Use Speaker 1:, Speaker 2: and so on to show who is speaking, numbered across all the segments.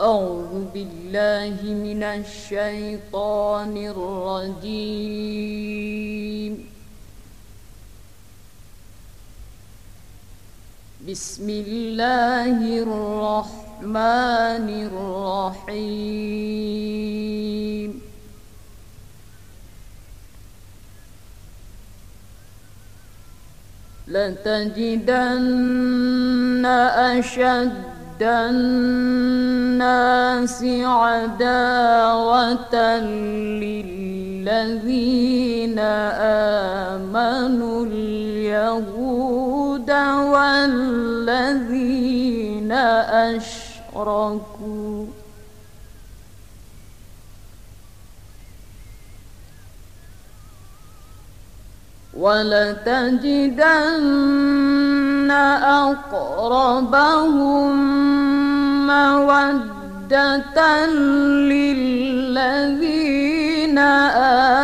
Speaker 1: أعوذ بالله من الشيطان الرجيم. بسم الله الرحمن الرحيم. لتجدن أشد الناس عداوة للذين آمنوا اليهود والذين أشركوا. ولتجدن أقربهم مودة للذين آمنوا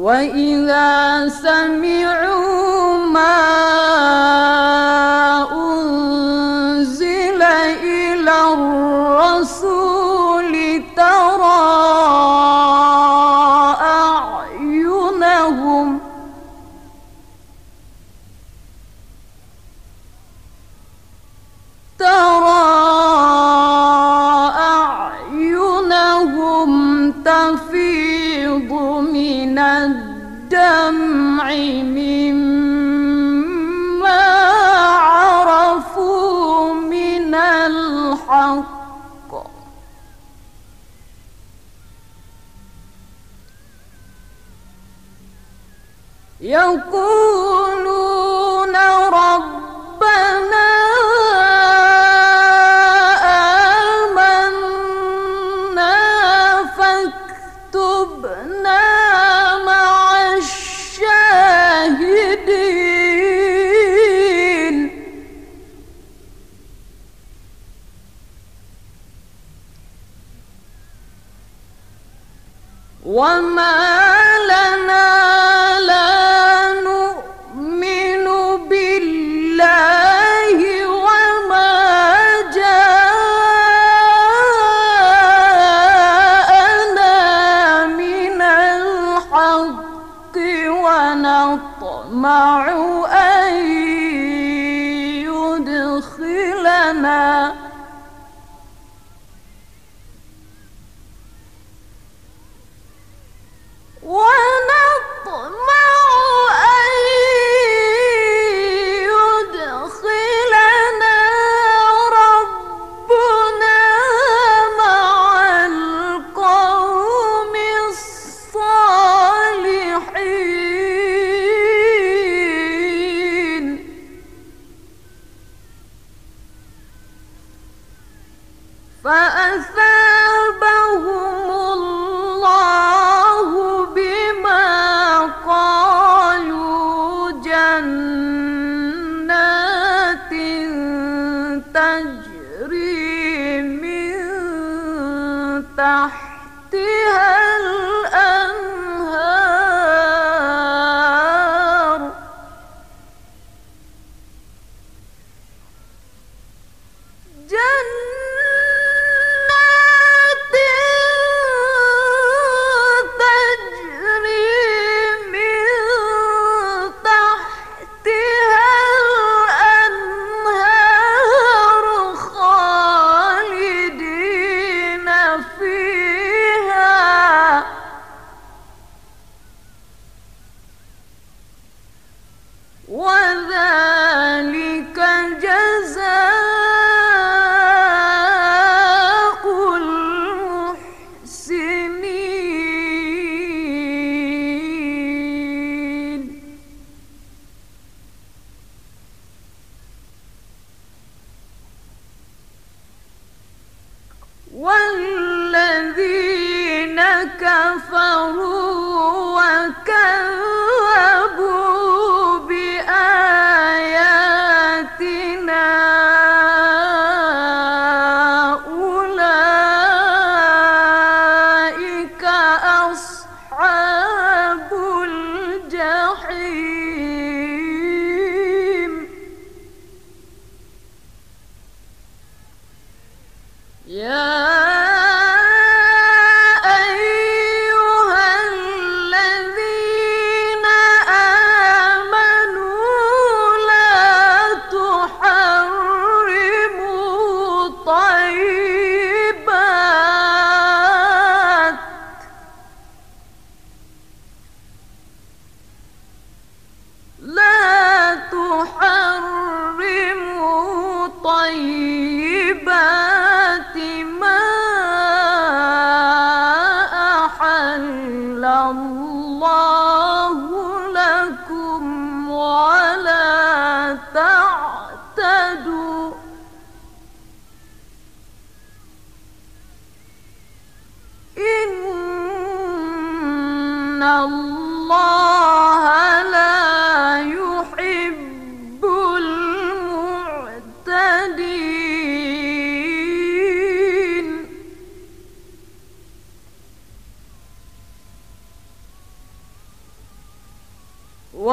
Speaker 1: وإذا سمعوا ما الدمع مما عرفوا من الحق. يقولون وما لنا لا نؤمن بالله وما جاءنا من الحق ونطمع فأثابهم Yeah.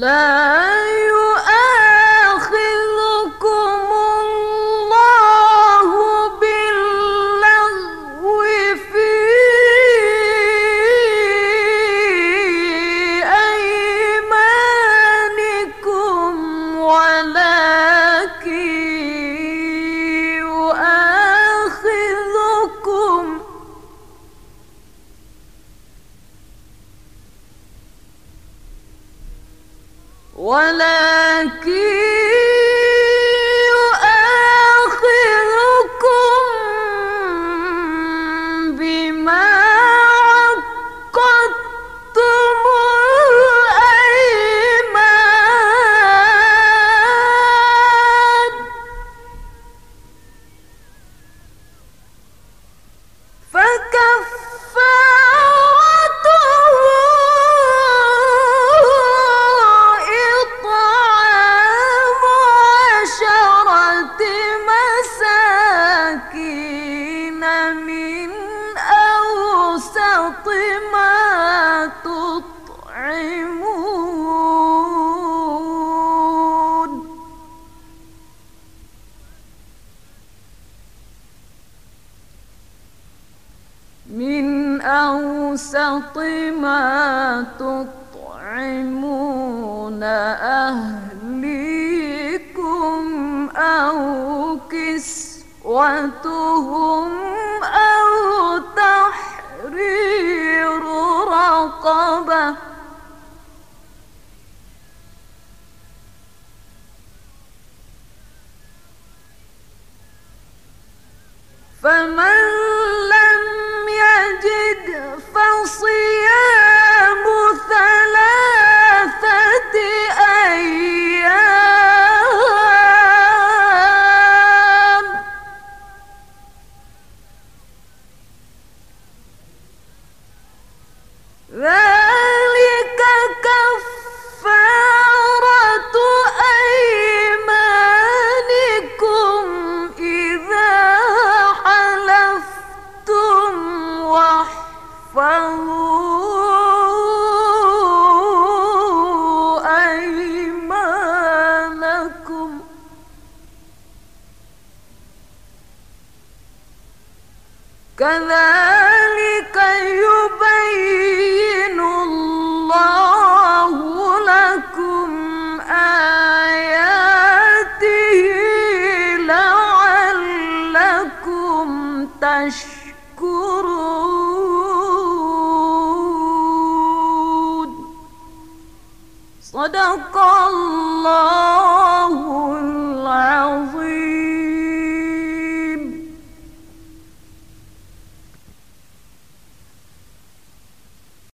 Speaker 1: لا ولكن فاطمة ما تطعمون أهليكم أو كسوتهم أو تحرير رقبة فمن ذلك كفارة أيمانكم إذا حلفتم أيمانكم. كذلك يبين تشكرون. صدق الله